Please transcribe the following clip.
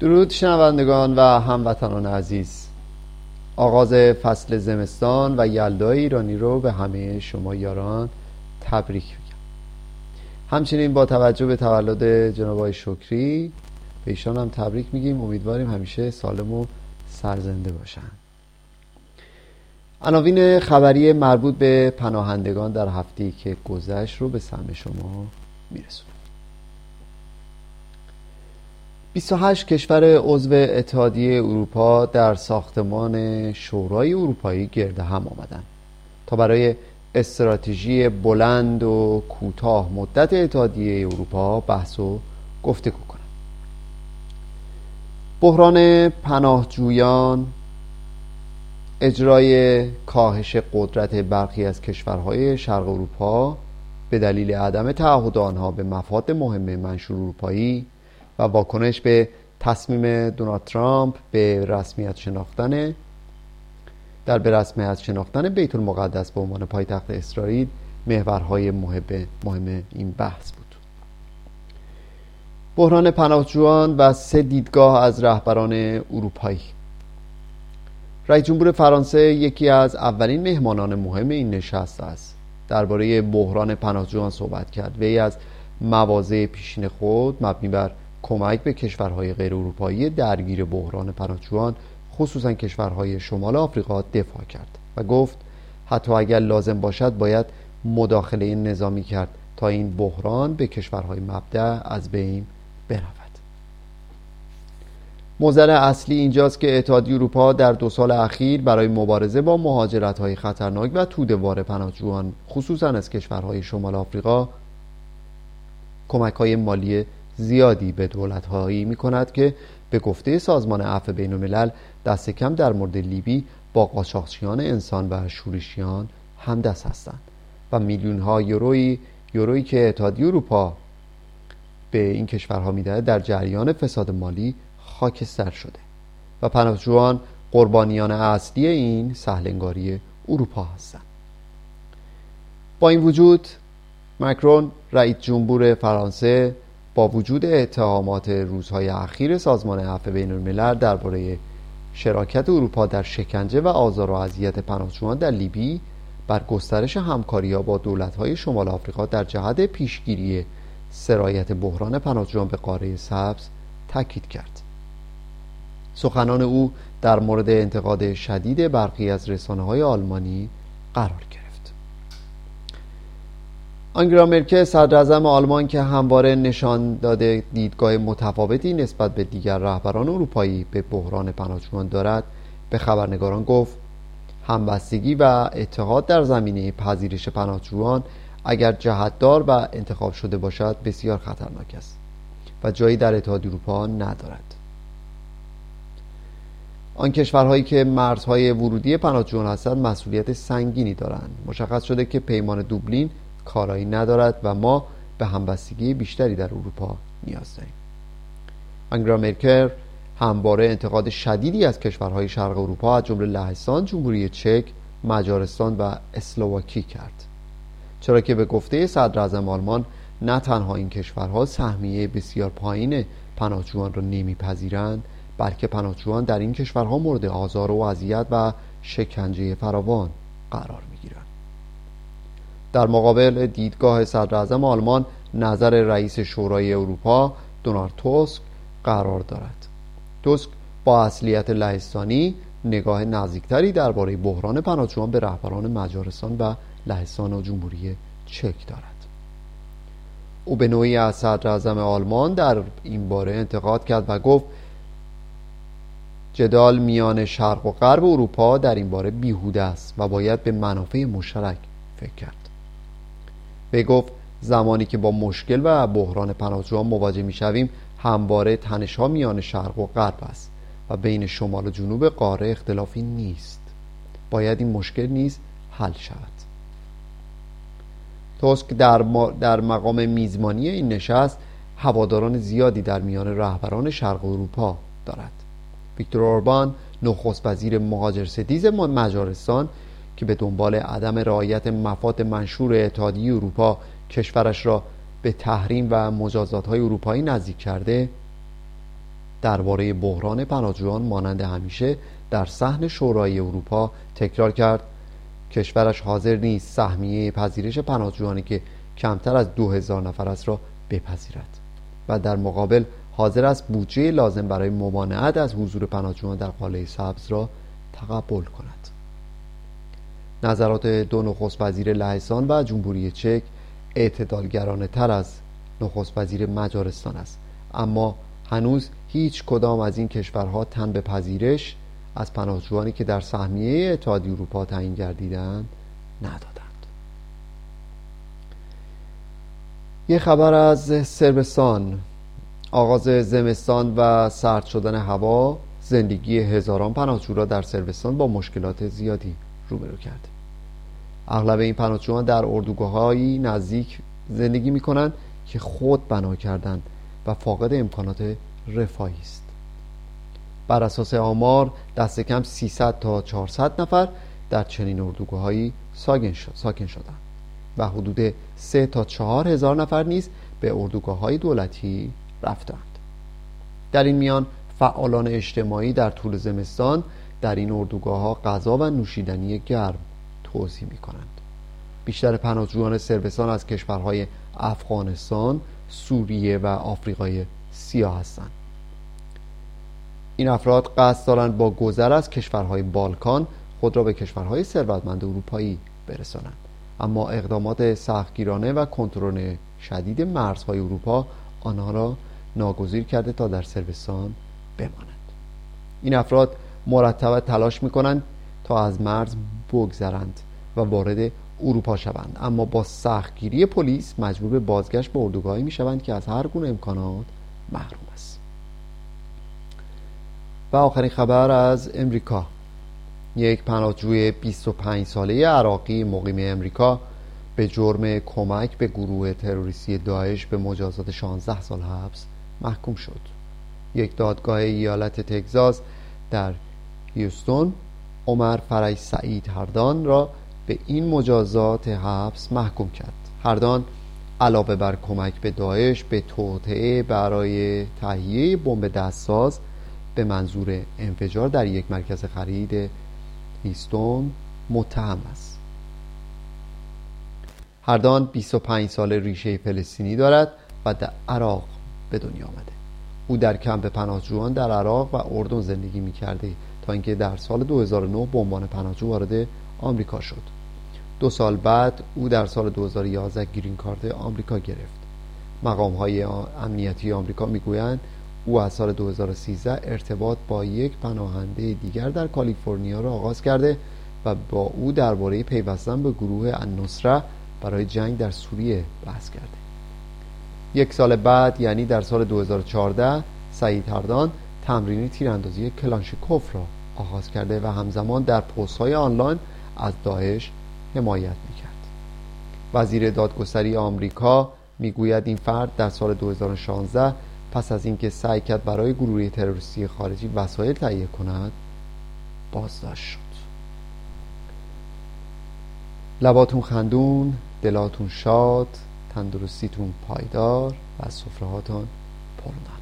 درود شنوندگان و هموطنان عزیز. آغاز فصل زمستان و یلدای ایرانی رو به همه شما یاران تبریک میگم. همچنین با توجه به تولد جناب شکری به ایشان هم تبریک میگیم. امیدواریم همیشه سالم و سرزنده باشن. عناوین خبری مربوط به پناهندگان در هفته که گذشت رو به سمع شما میرسونم. 28 کشور عضو اتحادیه اروپا در ساختمان شورای اروپایی گرد هم آمدند تا برای استراتژی بلند و کوتاه مدت اتحادیه اروپا بحث و گفتگو کنند بحران پناهجویان اجرای کاهش قدرت برخی از کشورهای شرق اروپا به دلیل عدم تعهد آنها به مفاد مهم منشور اروپایی و واکنش به تصمیم دونالد ترامپ به رسمیت شناختن در به رسمیت شناختن بیت المقدس به عنوان پایتخت اسرائیل محورهای مهم این بحث بود. بحران پناهجویان و سه دیدگاه از رهبران اروپایی. رئیس جمهور فرانسه یکی از اولین مهمانان مهم این نشست است. درباره بحران پناهجویان صحبت کرد. وی از مواضع پیشین خود مبنی بر کمک به کشورهای غیر اروپایی درگیر بحران پناهجویان خصوصا کشورهای شمال آفریقا دفاع کرد و گفت حتی اگر لازم باشد باید مداخله نظامی کرد تا این بحران به کشورهای مبدع از بین برود. موزل اصلی اینجاست که اتحادیه اروپا در دو سال اخیر برای مبارزه با مهاجرت های خطرناک و تودهوار پناهجویان خصوصا از کشورهای شمال آفریقا کمک های مالی زیادی به دولت هایی می کند که به گفته سازمان عفو بین الملل دست کم در مورد لیبی با قاچاقچیان انسان و شورشیان همدست هستند و میلیون ها یوروی یورویی که اتحادیه اروپا به این کشورها می‌دهد در جریان فساد مالی خاکستر شده و پناهجویان قربانیان اصلی این سهلنگاری اروپا هستند. با این وجود مکرون رئیس جمهور فرانسه با وجود اتهامات روزهای اخیر سازمان عفو بین الملل درباره شراکت اروپا در شکنجه و آزار و اذیت پناهجویان در لیبی بر گسترش همکاری با دولت‌های شمال آفریقا در جهت پیشگیری سرایت بحران پناهجویان به قاره سبز تاکید کرد. سخنان او در مورد انتقاد شدید برخی از رسانه های آلمانی قرار گرفت. آنگلا مرکل صدر آلمان که همواره نشان داده دیدگاه متفاوتی نسبت به دیگر رهبران اروپایی به بحران پناهجویان دارد به خبرنگاران گفت همبستگی و اتحاد در زمینه پذیرش پناهجویان اگر جهتدار و انتخاب شده باشد بسیار خطرناک است و جایی در اتحاد اروپا ندارد. آن کشورهایی که مرزهای ورودی پناهجویان هستند مسئولیت سنگینی دارند. مشخص شده که پیمان دوبلین کارایی ندارد و ما به همبستگی بیشتری در اروپا نیاز داریم. انگرا مرکل همواره انتقاد شدیدی از کشورهای شرق اروپا از جمله لهستان جمهوری چک مجارستان و اسلواکی کرد. چرا که به گفته صدر آلمان نه تنها این کشورها سهمیه بسیار پایین پناهجویان را نمیپذیرند بلکه پناهجویان در این کشورها مورد آزار و اذیت و شکنجه فراوان قرار می‌گیرند. در مقابل دیدگاه صدر آلمان نظر رئیس شورای اروپا دونالد توسک قرار دارد. توسک با اصلیت لهستانی نگاه نزدیکتری درباره بحران پناهجویان به رهبران مجارستان و لهستان و جمهوری چک دارد. او به نوعی از صدر آلمان در این باره انتقاد کرد و گفت جدال میان شرق و غرب اروپا در این باره بیهوده است و باید به منافع مشترک فکر کرد. به گفت زمانی که با مشکل و بحران پناهجویان مواجه می‌شویم همواره تنشها میان شرق و غرب است و بین شمال و جنوب قاره اختلافی نیست. باید این مشکل نیز حل شود. توسک در, در مقام میزبانی این نشست هواداران زیادی در میان رهبران شرق اروپا دارد. ویکتور اوربان نخست وزیر مهاجر ستیز مجارستان که به دنبال عدم رعایت مفاد منشور اتحادیه اروپا کشورش را به تحریم و مجازات های اروپایی نزدیک کرده درباره بحران پناهجویان مانند همیشه در صحن شورای اروپا تکرار کرد. کشورش حاضر نیست سهمیه پذیرش پناهجویانی که کمتر از دو هزار نفر است را بپذیرد و در مقابل حاضر است بودجه لازم برای ممانعت از حضور پناهجویان در قلعه سبز را تقبل کند. نظرات دو نخست وزیر لهستان و جمهوری چک اعتدالگرانه تر از نخست وزیر مجارستان است. اما هنوز هیچ کدام از این کشورها تن به پذیرش از پناهجویانی که در سهمیه اتحادیه اروپا تعیین گردیدند ندادند. یه خبر از سربستان آغاز زمستان و سرد شدن هوا زندگی هزاران پناهجو را در سربستان با مشکلات زیادی روبرو کرد. اغلب این پناهجویان در اردوگاههایی نزدیک زندگی می کنند که خود بنا کردند و فاقد امکانات رفاهی است. بر اساس آمار دست کم 300 تا 400 نفر در چنین اردوگاههایی ساکن شدند و حدود 3 تا 4 هزار نفر نیز به اردوگاه های دولتی رفتند. در این میان فعالان اجتماعی در طول زمستان در این اردوگاه ها غذا و نوشیدنی گرم توضیح می کنند بیشتر پناهجویان سربستان از کشورهای افغانستان، سوریه و آفریقای سیاه هستند. این افراد قصد دارند با گذر از کشورهای بالکان خود را به کشورهای ثروتمند اروپایی برسانند. اما اقدامات سختگیرانه و کنترل شدید مرزهای اروپا آنها را ناگزیر کرده تا در سربستان بمانند. این افراد مرتب تلاش می کنند تا از مرز بگذرند و وارد اروپا شوند. اما با سختگیری پلیس مجبور به بازگشت به اردوگاهی می شوند که از هر گونه امکانات محروم است. و آخرین خبر از امریکا. یک پناهجوی 25 ساله عراقی مقیم امریکا به جرم کمک به گروه تروریستی داعش به مجازات 16 سال حبس محکوم شد. یک دادگاه ایالت تگزاس در هیوستون عمر فرای سعید هردان را به این مجازات حبس محکوم کرد. هردان علاوه بر کمک به داعش به توطعه برای تهیه بمب دستساز به منظور انفجار در یک مرکز خرید هیستون متهم است. هردان 25 سال ریشه فلسطینی دارد و در عراق به دنیا آمده. او در کمپ پناهجویان در عراق و اردن زندگی می تا اینکه در سال 2009 به عنوان پناهجو وارد آمریکا شد. دو سال بعد او در سال 2011 گرین کارت آمریکا گرفت. مقام های امنیتی آمریکا می‌گویند او از سال 2013 ارتباط با یک پناهنده دیگر در کالیفرنیا را آغاز کرده و با او درباره پیوستن به گروه النصره برای جنگ در سوریه بحث کرده. یک سال بعد یعنی در سال 2014 سعید هردان تمرین تیراندازی کلانشیکوف را آغاز کرده و همزمان در پست های آنلاین از داعش حمایت می‌کرد. وزیر دادگستری آمریکا می‌گوید این فرد در سال 2016 پس از اینکه سعی کرد برای گروه تروریستی خارجی وسایل تهیه کند بازداشت شد. لباتون خندون دلاتون شاد تندرستیتون پایدار و سفرهاتان پرنار